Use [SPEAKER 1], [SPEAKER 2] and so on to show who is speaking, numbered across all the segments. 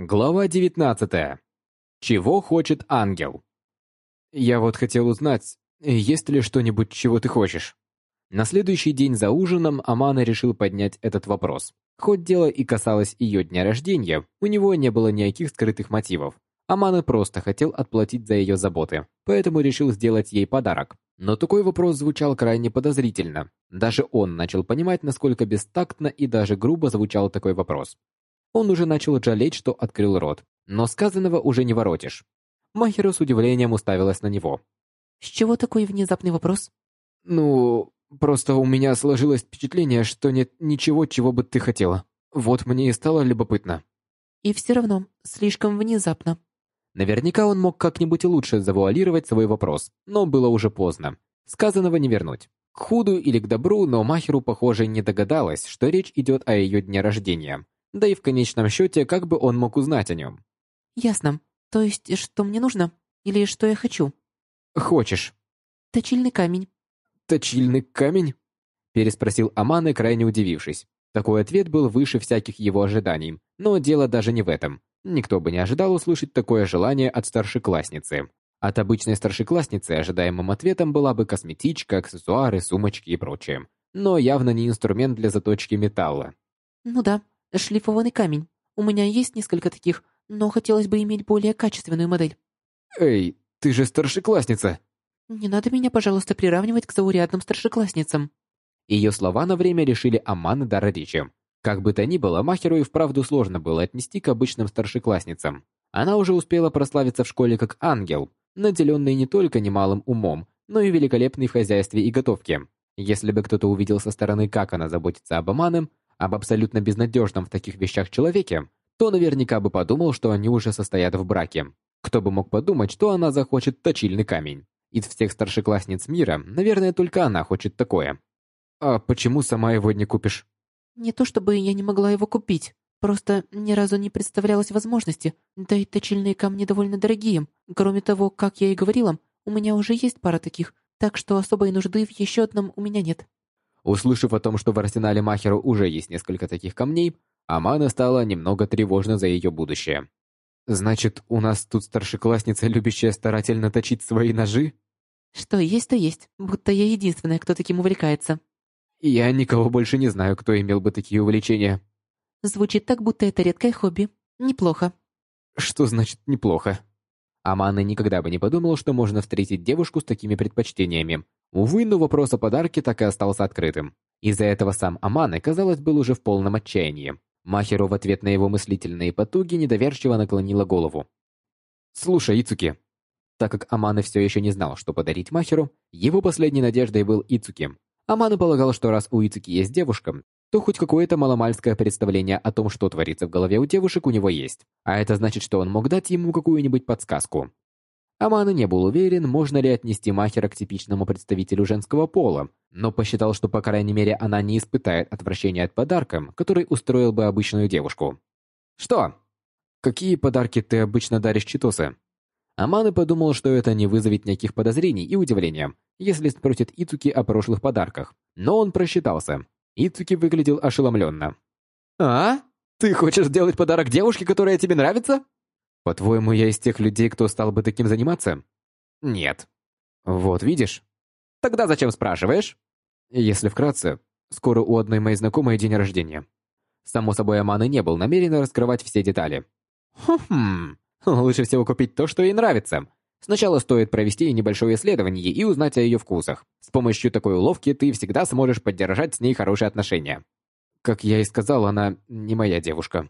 [SPEAKER 1] Глава 19. Чего хочет ангел? Я вот хотел узнать, есть ли что-нибудь, чего ты хочешь? На следующий день за ужином Амана решил поднять этот вопрос. Хоть дело и касалось ее дня рождения, у него не было никаких скрытых мотивов. Амана просто хотел отплатить за ее заботы, поэтому решил сделать ей подарок. Но такой вопрос звучал крайне подозрительно. Даже он начал понимать, насколько бестактно и даже грубо звучал такой вопрос. Он уже начал жалеть, что открыл рот, но сказанного уже не воротишь. Махеру с удивлением уставилась на него.
[SPEAKER 2] «С чего такой внезапный вопрос?»
[SPEAKER 1] «Ну, просто у меня сложилось впечатление, что нет ничего, чего бы ты хотела. Вот мне и стало любопытно».
[SPEAKER 2] «И все равно, слишком внезапно».
[SPEAKER 1] Наверняка он мог как-нибудь лучше завуалировать свой вопрос, но было уже поздно. Сказанного не вернуть. К худу или к добру, но Махеру, похоже, не догадалась, что речь идет о ее дне рождения. Да и в конечном счете, как бы он мог узнать о нем?
[SPEAKER 2] Ясно. То есть, что мне нужно? Или что я хочу?
[SPEAKER 1] Хочешь.
[SPEAKER 2] Точильный камень.
[SPEAKER 1] Точильный камень? Переспросил Аманы, крайне удивившись. Такой ответ был выше всяких его ожиданий, но дело даже не в этом. Никто бы не ожидал услышать такое желание от старшеклассницы. От обычной старшеклассницы ожидаемым ответом была бы косметичка, аксессуары, сумочки и прочее. Но явно не инструмент для заточки металла.
[SPEAKER 2] Ну да, Шлифованный камень. У меня есть несколько таких, но хотелось бы иметь более качественную модель.
[SPEAKER 1] Эй, ты же старшеклассница.
[SPEAKER 2] Не надо меня, пожалуйста, приравнивать к заурядным старшеклассницам.
[SPEAKER 1] Ее слова на время решили Аман и Дара речи. Как бы то ни было, Махеру и вправду сложно было отнести к обычным старшеклассницам. Она уже успела прославиться в школе как ангел, наделенный не только немалым умом, но и великолепной в хозяйстве и готовке. Если бы кто-то увидел со стороны, как она заботится об Амане, об абсолютно безнадежном в таких вещах человеке, то наверняка бы подумал, что они уже состоят в браке. Кто бы мог подумать, что она захочет точильный камень. Из всех старшеклассниц мира, наверное, только она хочет такое. А почему сама его не купишь?
[SPEAKER 2] Не то чтобы я не могла его купить, просто ни разу не представлялось возможности. Да и точильные камни довольно дорогие. Кроме того, как я и говорила, у меня уже есть пара таких, так что особой нужды в еще одном у меня нет.
[SPEAKER 1] Услышав о том, что в арсенале Махеру уже есть несколько таких камней, Амана стала немного тревожна за ее будущее. «Значит, у нас тут старшеклассница, любящая старательно точить свои ножи?»
[SPEAKER 2] «Что есть, то есть. Будто я единственная, кто таким увлекается».
[SPEAKER 1] «Я никого больше не знаю, кто имел бы такие увлечения».
[SPEAKER 2] «Звучит так, будто это редкое хобби. Неплохо».
[SPEAKER 1] «Что значит «неплохо»?» Амана никогда бы не подумала, что можно встретить девушку с такими предпочтениями, Увы, но вопрос о подарке так и остался открытым. Из-за этого сам Аманы, казалось, был уже в полном отчаянии. Махеру в ответ на его мыслительные потуги недоверчиво наклонила голову. «Слушай, Ицуки». Так как Аманы все еще не знал, что подарить Махеру, его последней надеждой был Ицуки. Аманы полагал, что раз у Ицуки есть девушка, то хоть какое-то маломальское представление о том, что творится в голове у девушек, у него есть. А это значит, что он мог дать ему какую-нибудь подсказку. Амана не был уверен, можно ли отнести Махера к типичному представителю женского пола, но посчитал, что по крайней мере она не испытает отвращения от подарка, который устроил бы обычную девушку. «Что? Какие подарки ты обычно даришь Читосе?» Аманы подумал, что это не вызовет никаких подозрений и удивления, если спросит Ицуки о прошлых подарках. Но он просчитался. Ицуки выглядел ошеломленно. «А? Ты хочешь сделать подарок девушке, которая тебе нравится?» По-твоему, я из тех людей, кто стал бы таким заниматься? Нет. Вот видишь? Тогда зачем спрашиваешь? Если вкратце, скоро у одной моей знакомой день рождения. Само собой, Аманы не был намерен раскрывать все детали. Хм, лучше всего купить то, что ей нравится. Сначала стоит провести небольшое исследование и узнать о ее вкусах. С помощью такой уловки ты всегда сможешь поддержать с ней хорошие отношения. Как я и сказал, она не моя девушка.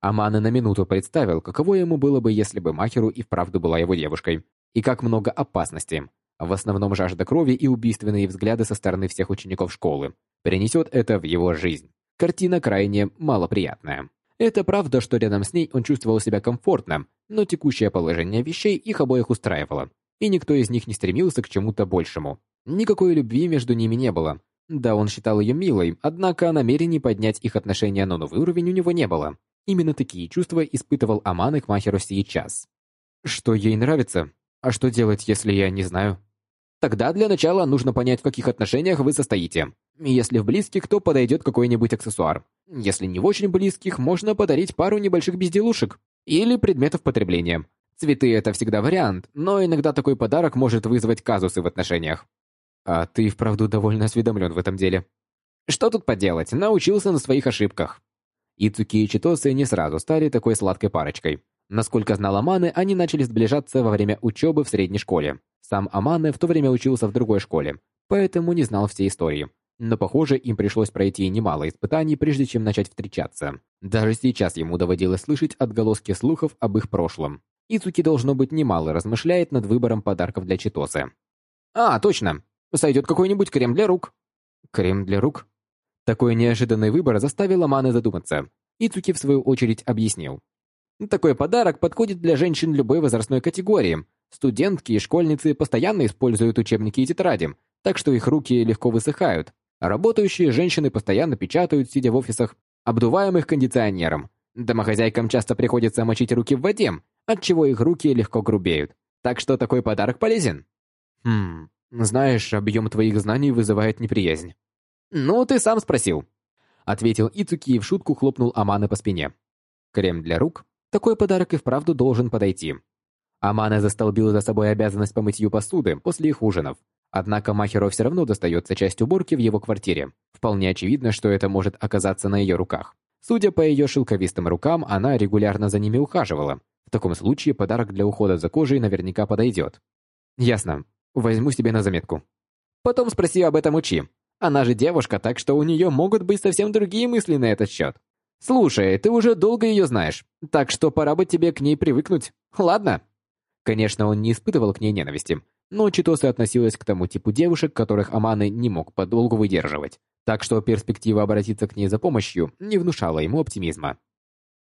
[SPEAKER 1] Амана на минуту представил, каково ему было бы, если бы Махеру и вправду была его девушкой. И как много опасностей. В основном жажда крови и убийственные взгляды со стороны всех учеников школы. Перенесет это в его жизнь. Картина крайне малоприятная. Это правда, что рядом с ней он чувствовал себя комфортно, но текущее положение вещей их обоих устраивало. И никто из них не стремился к чему-то большему. Никакой любви между ними не было. Да, он считал ее милой, однако намерений поднять их отношения на новый уровень у него не было. Именно такие чувства испытывал Аман к Махеру сейчас. Что ей нравится? А что делать, если я не знаю? Тогда для начала нужно понять, в каких отношениях вы состоите. Если в близких, то подойдет какой-нибудь аксессуар. Если не в очень близких, можно подарить пару небольших безделушек. Или предметов потребления. Цветы – это всегда вариант, но иногда такой подарок может вызвать казусы в отношениях. А ты вправду довольно осведомлен в этом деле. Что тут поделать, научился на своих ошибках. Ицуки и Читосы не сразу стали такой сладкой парочкой. Насколько знал Аманы, они начали сближаться во время учебы в средней школе. Сам Аманы в то время учился в другой школе, поэтому не знал всей истории. Но, похоже, им пришлось пройти немало испытаний, прежде чем начать встречаться. Даже сейчас ему доводилось слышать отголоски слухов об их прошлом. Ицуки, должно быть, немало размышляет над выбором подарков для Читосы. «А, точно! Сойдет какой-нибудь крем для рук!» «Крем для рук?» Такой неожиданный выбор заставил Аманы задуматься. Ицуки, в свою очередь, объяснил. Такой подарок подходит для женщин любой возрастной категории. Студентки и школьницы постоянно используют учебники и тетради, так что их руки легко высыхают. работающие женщины постоянно печатают, сидя в офисах, обдуваемых кондиционером. Домохозяйкам часто приходится мочить руки в воде, отчего их руки легко грубеют. Так что такой подарок полезен. Хм, знаешь, объем твоих знаний вызывает неприязнь. Ну, ты сам спросил. Ответил Ицуки и в шутку хлопнул Аманы по спине. Крем для рук такой подарок и вправду должен подойти. Амана застолбил за собой обязанность по мытью посуды после их ужинов. Однако Махеру все равно достается часть уборки в его квартире. Вполне очевидно, что это может оказаться на ее руках. Судя по ее шелковистым рукам, она регулярно за ними ухаживала. В таком случае подарок для ухода за кожей наверняка подойдет. Ясно. Возьму себе на заметку. Потом спроси об этом учи. Она же девушка, так что у нее могут быть совсем другие мысли на этот счет. «Слушай, ты уже долго ее знаешь, так что пора бы тебе к ней привыкнуть. Ладно?» Конечно, он не испытывал к ней ненависти, но Читосы относилась к тому типу девушек, которых Аманы не мог подолгу выдерживать. Так что перспектива обратиться к ней за помощью не внушала ему оптимизма.